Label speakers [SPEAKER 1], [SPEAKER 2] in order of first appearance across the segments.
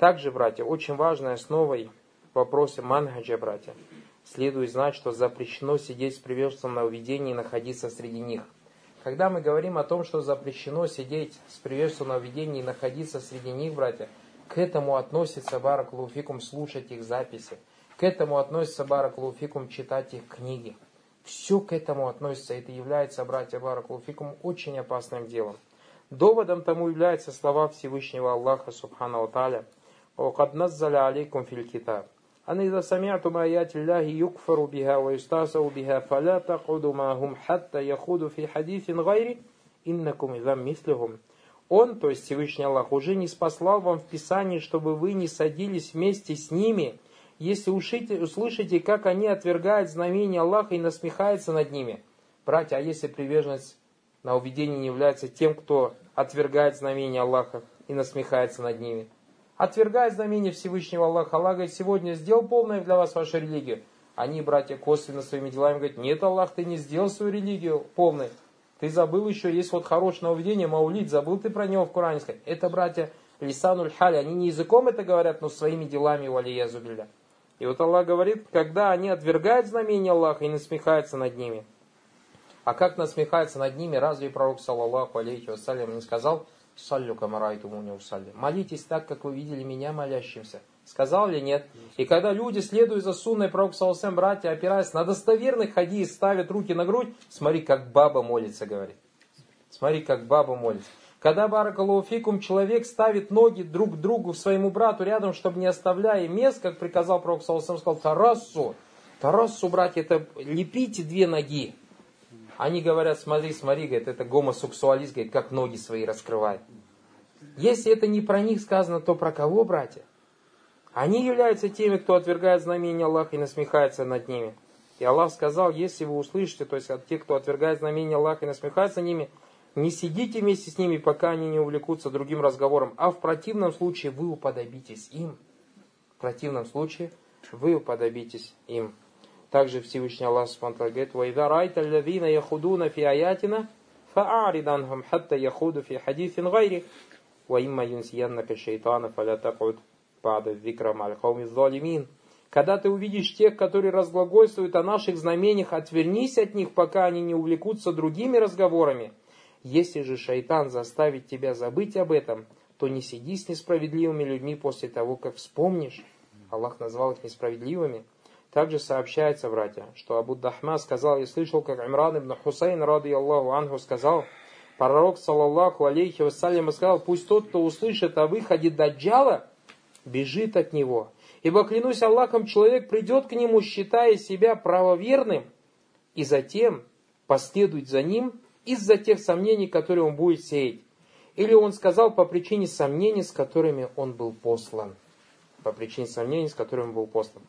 [SPEAKER 1] Также, братья, очень важной основой в вопросе манхаджа, братья, следует знать, что запрещено сидеть с приверженцем на уведении и находиться среди них. Когда мы говорим о том, что запрещено сидеть с приверженцем на уведении и находиться среди них, братья, к этому относится Барак Луфикум слушать их записи. К этому относится Барак Луфикум читать их книги. Все к этому относится. Это является, братья Барак Луфикум, очень опасным делом. Доводом тому являются слова Всевышнего Аллаха Субхану Таля. وقد نزل عليكم في الكتاب أن إذا سمعتم آيات الله يكفر بها ويستهزأ بها فلا تقعدوا معهم حتى يخوضوا في حديث غيره إنكم إذا مثلهم Он, то есть Всевышний Аллах, уже не спаслал вам в Писании, чтобы вы не садились вместе с ними, если ушите, услышите, как они отвергают знамения Аллаха и насмехаются над ними. Братья, а если приверженность на уведение не является тем, кто отвергает знамения Аллаха и насмехается над ними? Отвергает знамения Всевышнего Аллаха. Аллах говорит, сегодня сделал полное для вас вашу религию. Они, братья, косвенно своими делами говорят, нет, Аллах, ты не сделал свою религию полной. Ты забыл еще, есть вот хорошее нововведение, маулид, забыл ты про него в Коране сказать. Это, братья, лисануль хали, они не языком это говорят, но своими делами, валия зубилля. И вот Аллах говорит, когда они отвергают знамения Аллаха и насмехаются над ними. А как насмехается над ними, разве пророк, саллаллаху алейхи вассалям, не сказал, саллю камарайту муни усалли. Молитесь так, как вы видели меня молящимся. Сказал ли нет? И когда люди, следуя за сунной пророка Саласам, братья, опираясь на достоверных хадис, ставят руки на грудь, смотри, как баба молится, говорит. Смотри, как баба молится. Когда баракалуфикум человек ставит ноги друг к другу, своему брату рядом, чтобы не оставляя мест, как приказал пророк Саласам, сказал, Тарасу, Тарасу, братья, это лепите две ноги. Они говорят, смотри, смотри, говорит, это гомосексуалист, говорит, как ноги свои раскрывает. Если это не про них сказано, то про кого, братья? Они являются теми, кто отвергает знамения Аллаха и насмехается над ними. И Аллах сказал, если вы услышите, то есть от тех, кто отвергает знамения Аллаха и насмехается над ними, не сидите вместе с ними, пока они не увлекутся другим разговором, а в противном случае вы уподобитесь им. В противном случае вы уподобитесь им. Также Всевышний Аллах Субхану говорит, «Вайда райта лавина яхудуна фи аятина, фа'арид анхум хатта яхуду фи хадифин гайри, ва имма юнсияннака шейтана фаля такуд бада викра мальхауми залимин». Когда ты увидишь тех, которые разглагольствуют о наших знамениях, отвернись от них, пока они не увлекутся другими разговорами. Если же шайтан заставит тебя забыть об этом, то не сиди с несправедливыми людьми после того, как вспомнишь. Аллах назвал их несправедливыми. Также сообщается, братья, что Абу Дахма сказал, я слышал, как Имран ибн Хусейн, ради Аллаху Анху, сказал, пророк, саллаллаху алейхи вассалям, сказал, пусть тот, кто услышит о выходе Даджала, бежит от него. Ибо, клянусь Аллахом, человек придет к нему, считая себя правоверным, и затем последует за ним из-за тех сомнений, которые он будет сеять. Или он сказал по причине сомнений, с которыми он был послан. По причине сомнений, с которыми он был послан.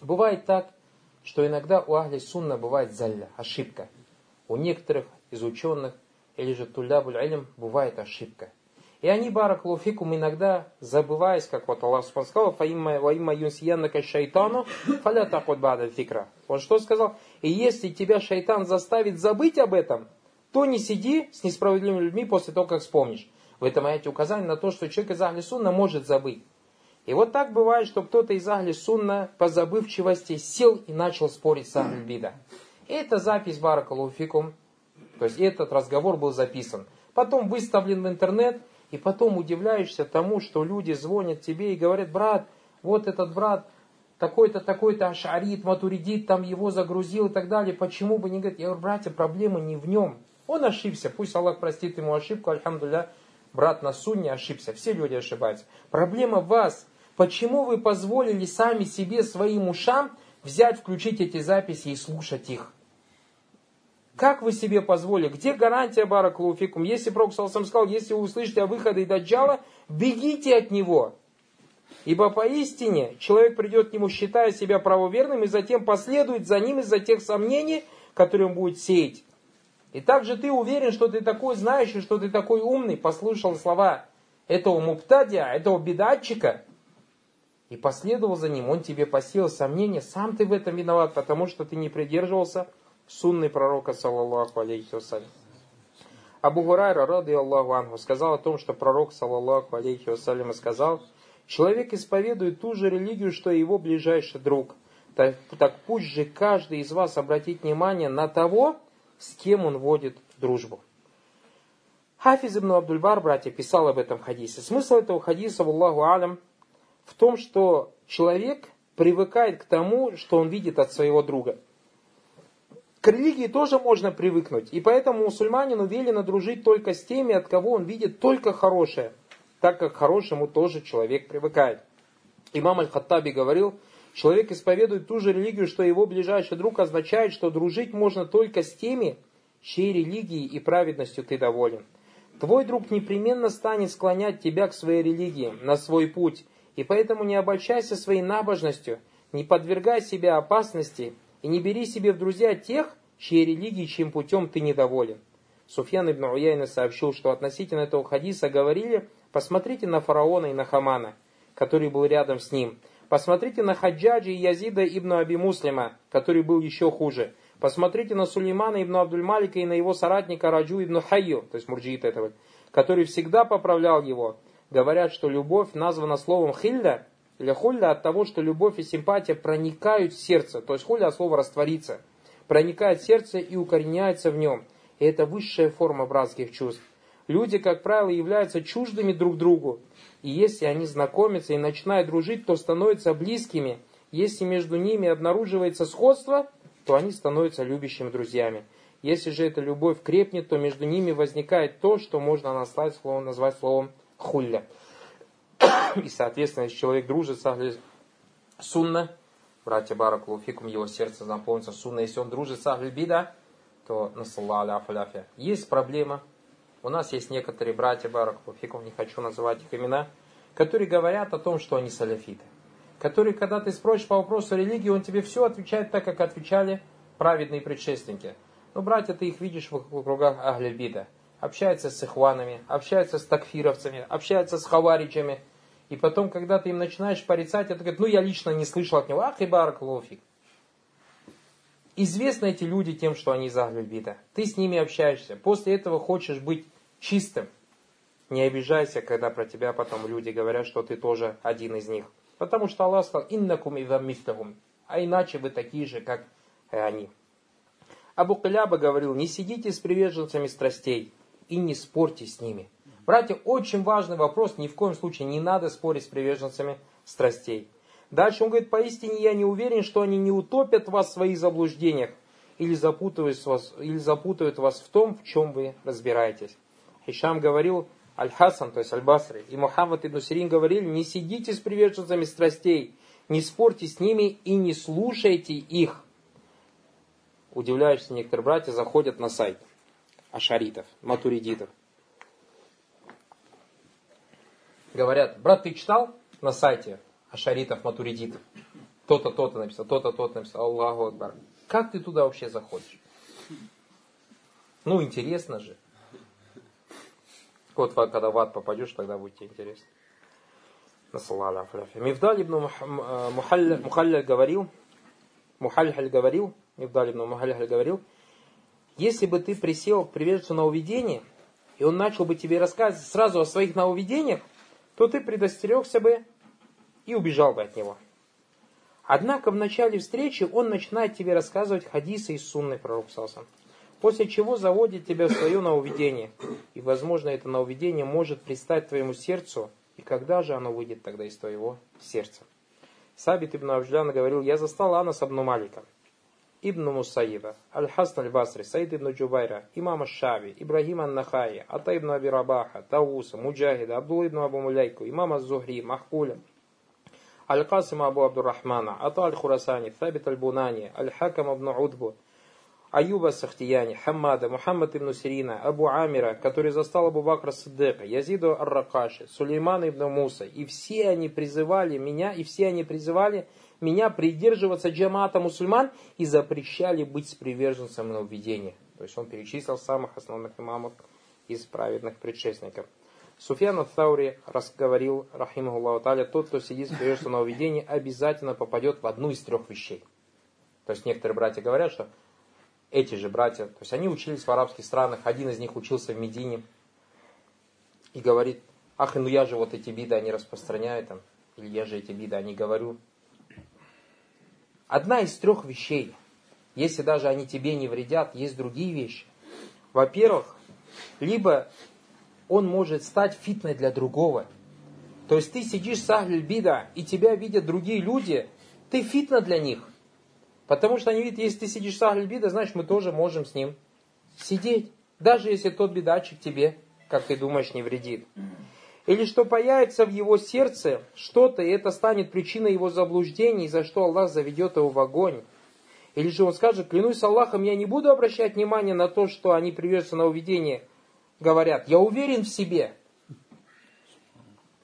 [SPEAKER 1] Бывает так, что иногда у Ахли Сунна бывает залля, ошибка. У некоторых из ученых или же тулябуль илм бывает ошибка. И они, баракулуфикум, иногда забываясь, как вот Аллах сказал, «Фаимма юнсияннака шайтану, фаля такут бада фикра». Он что сказал? И если тебя шайтан заставит забыть об этом, то не сиди с несправедливыми людьми после того, как вспомнишь. В этом аяте указание на то, что человек из Ахли Сунна может забыть. И вот так бывает, что кто-то из Ахли Сунна по забывчивости сел и начал спорить с Ахли Бида. Это запись Баракалуфикум, то есть этот разговор был записан. Потом выставлен в интернет, и потом удивляешься тому, что люди звонят тебе и говорят, брат, вот этот брат, такой-то, такой-то ашарит, матуридит, там его загрузил и так далее. Почему бы не говорить? Я говорю, братья, проблема не в нем. Он ошибся, пусть Аллах простит ему ошибку, альхамдуля, брат на сунне ошибся, все люди ошибаются. Проблема в вас. Почему вы позволили сами себе, своим ушам, взять, включить эти записи и слушать их? Как вы себе позволили? Где гарантия Баракулуфикум? Если Пророк сам сказал, если вы услышите о выходе Даджала, бегите от него. Ибо поистине человек придет к нему, считая себя правоверным, и затем последует за ним из-за тех сомнений, которые он будет сеять. И также ты уверен, что ты такой знающий, что ты такой умный, послушал слова этого муптадия, этого бедатчика, и последовал за ним, он тебе посеял сомнения, сам ты в этом виноват, потому что ты не придерживался сунны пророка, саллаллаху алейхи вассалям. Абу Гурайра, рады Аллаху анху, сказал о том, что пророк, саллаллаху алейхи вассалям, сказал, Человек исповедует ту же религию, что и его ближайший друг. Так, так пусть же каждый из вас обратит внимание на того, с кем он водит дружбу. Хафиз ибн Абдульбар, братья, писал об этом хадисе. Смысл этого хадиса, Аллаху алям, в том, что человек привыкает к тому, что он видит от своего друга. К религии тоже можно привыкнуть, и поэтому мусульманину велено дружить только с теми, от кого он видит только хорошее, так как к хорошему тоже человек привыкает. Имам Аль-Хаттаби говорил, человек исповедует ту же религию, что его ближайший друг, означает, что дружить можно только с теми, чьей религией и праведностью ты доволен. Твой друг непременно станет склонять тебя к своей религии, на свой путь, и поэтому не обольщайся своей набожностью, не подвергай себя опасности и не бери себе в друзья тех, чьей религии, чьим путем ты недоволен. Суфьян ибн Уяйна сообщил, что относительно этого хадиса говорили, посмотрите на фараона и на Хамана, который был рядом с ним. Посмотрите на Хаджаджи и Язида ибн Аби Муслима, который был еще хуже. Посмотрите на Сулеймана ибн Абдуль-Малика и на его соратника Раджу ибн Хайю, то есть мурджиит этого, который всегда поправлял его. Говорят, что любовь названа словом хилля, или хулля от того, что любовь и симпатия проникают в сердце. То есть хулля от слова раствориться. Проникает в сердце и укореняется в нем. И это высшая форма братских чувств. Люди, как правило, являются чуждыми друг другу. И если они знакомятся и начинают дружить, то становятся близкими. Если между ними обнаруживается сходство, то они становятся любящими друзьями. Если же эта любовь крепнет, то между ними возникает то, что можно назвать словом, назвать словом хулля. И, соответственно, если человек дружит с сунна, братья Баракулуфикум, его сердце наполнится сунна, если он дружит с ахли бида, то насалла Есть проблема. У нас есть некоторые братья Баракулуфикум, не хочу называть их имена, которые говорят о том, что они саляфиты. Которые, когда ты спросишь по вопросу религии, он тебе все отвечает так, как отвечали праведные предшественники. Но, братья, ты их видишь в кругах Ахлебида. Общаются с ихванами, общаются с такфировцами, общаются с хаваричами – и потом, когда ты им начинаешь порицать, это говорит, ну я лично не слышал от него, ах и барак лофик. Известны эти люди тем, что они из Ахлюбита. Ты с ними общаешься. После этого хочешь быть чистым. Не обижайся, когда про тебя потом люди говорят, что ты тоже один из них. Потому что Аллах сказал, иннакум и мистагум. А иначе вы такие же, как и они. Абу Каляба говорил, не сидите с приверженцами страстей и не спорьте с ними. Братья, очень важный вопрос, ни в коем случае не надо спорить с приверженцами страстей. Дальше он говорит, поистине я не уверен, что они не утопят вас в своих заблуждениях или запутают вас, или запутают вас в том, в чем вы разбираетесь. Хишам говорил, Аль-Хасан, то есть Аль-Басри, и Мухаммад ибн Сирин говорили, не сидите с приверженцами страстей, не спорьте с ними и не слушайте их. Удивляешься, некоторые братья заходят на сайт ашаритов, матуридитов. говорят, брат, ты читал на сайте Ашаритов, Матуридитов? То-то, то-то написал, то-то, то-то написал. Аллаху Акбар. Как ты туда вообще заходишь? Ну, интересно же. Вот когда в ад попадешь, тогда будет тебе интересно. Мифдаль ибн э, Мухалля говорил, Мухальхаль говорил, Мифдаль ибн Мухальхаль говорил, если бы ты присел к приверженцу на увидение, и он начал бы тебе рассказывать сразу о своих нововведениях, то ты предостерегся бы и убежал бы от него. Однако в начале встречи он начинает тебе рассказывать хадисы из сунны пророк Сасан. После чего заводит тебя в свое нововведение. И, возможно, это нововведение может пристать твоему сердцу. И когда же оно выйдет тогда из твоего сердца? Сабит ибн Авджляна говорил, я застал Анас ибн Малика. Ибн Мусаиба, Аль-Хасан Аль-Басри, Саид ибн Джубайра, Имам Шаби, Ибрагим Ан-Нахай, Ата ибн Аби Рабаха, Тауса, Муджахида, Абдул ибн Абу Муляйку, Имам Аз-Зухри, Махкуля, Аль-Касим Абу Абдуррахмана, Ата Аль-Хурасани, Табит Аль-Бунани, Аль-Хакам ибн Удбу, Аюба Сахтияни, Хаммада, Мухаммад ибн Сирина, Абу Амира, который застал Абу Бакра Саддека, Язиду Ар-Ракаши, Сулеймана ибн Муса. И все они призывали меня, и все они призывали меня придерживаться джамата мусульман и запрещали быть с приверженцем нововведения. То есть он перечислил самых основных имамов из праведных предшественников. Суфьян Таури разговорил, рахимахуллаху таля, тот, кто сидит с приверженцем нововведения, обязательно попадет в одну из трех вещей. То есть некоторые братья говорят, что эти же братья, то есть они учились в арабских странах, один из них учился в Медине и говорит, ах, ну я же вот эти биды, они распространяют там, или я же эти бида не говорю. Одна из трех вещей, если даже они тебе не вредят, есть другие вещи. Во-первых, либо он может стать фитной для другого. То есть ты сидишь с Ахлюль Бида, и тебя видят другие люди, ты фитна для них. Потому что они видят, если ты сидишь с Ахлюль Бида, значит мы тоже можем с ним сидеть. Даже если тот бедачик тебе, как ты думаешь, не вредит. Или что появится в его сердце что-то, и это станет причиной его заблуждений, за что Аллах заведет его в огонь. Или же он скажет, клянусь Аллахом, я не буду обращать внимание на то, что они приведутся на уведение. Говорят, я уверен в себе.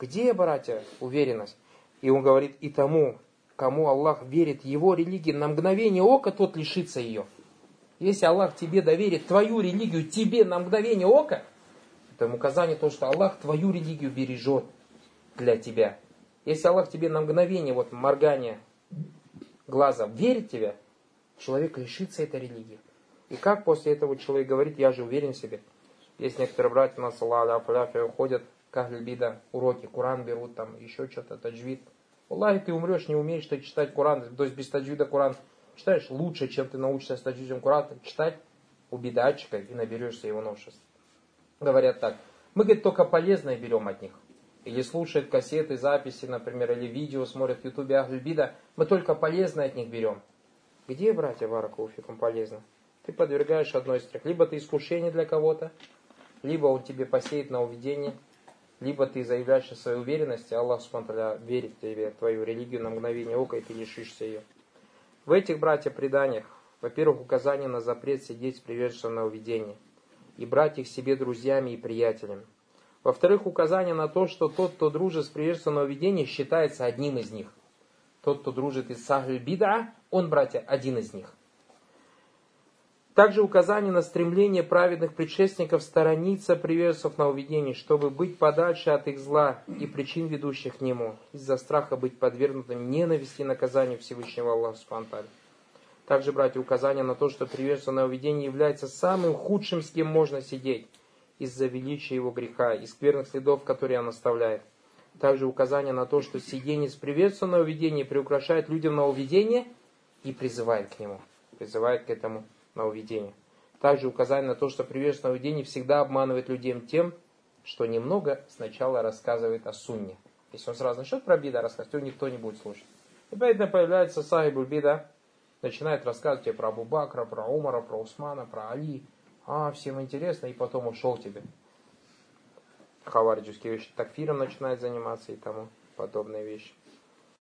[SPEAKER 1] Где, братья, уверенность? И он говорит, и тому, кому Аллах верит его религии, на мгновение ока тот лишится ее. Если Аллах тебе доверит твою религию, тебе на мгновение ока, это указание то, что Аллах твою религию бережет для тебя. Если Аллах тебе на мгновение, вот моргание глаза, верит в тебя, человек лишится этой религии. И как после этого человек говорит, я же уверен в себе. Есть некоторые братья у нас, Аллах, уходят как бида, уроки, Куран берут, там еще что-то, таджвид. Аллах, ты умрешь, не умеешь ты читать Куран, то есть без таджвида Куран читаешь лучше, чем ты научишься с таджвидом Куран читать у бедачика и наберешься его новшеств говорят так, мы, говорит, только полезное берем от них. Или слушают кассеты, записи, например, или видео, смотрят в ютубе Ахлюбида, мы только полезное от них берем. Где, братья Баракуфикум, полезно? Ты подвергаешь одной из трех. Либо ты искушение для кого-то, либо он тебе посеет на уведение, либо ты заявляешь о своей уверенности, Аллах Субтитры верит тебе, твою религию на мгновение ока, и ты лишишься ее. В этих, братья, преданиях, во-первых, указание на запрет сидеть с приверженным на уведение – и брать их себе друзьями и приятелями. Во-вторых, указание на то, что тот, кто дружит с приверженным видения, считается одним из них. Тот, кто дружит из Сахль Бида, он, братья, один из них. Также указание на стремление праведных предшественников сторониться приверженцев на уведении, чтобы быть подальше от их зла и причин, ведущих к нему, из-за страха быть подвергнутым ненависти и наказанию Всевышнего Аллаха Субтитры. Также, братья, указание на то, что приверженное уведение является самым худшим, с кем можно сидеть, из-за величия его греха и скверных следов, которые он оставляет. Также указание на то, что сидение с приверженного уведения приукрашает людям на уведение и призывает к нему, призывает к этому на уведение. Также указание на то, что приверженное уведение всегда обманывает людей тем, что немного сначала рассказывает о сунне. Если он сразу начнет про бида рассказывать, то никто не будет слушать. И поэтому появляется сахибуль бида, начинает рассказывать тебе про Абу Бакра, про Умара, про Усмана, про Али. А, всем интересно, и потом ушел тебе. Хавариджские вещи. Такфиром начинает заниматься и тому подобные вещи.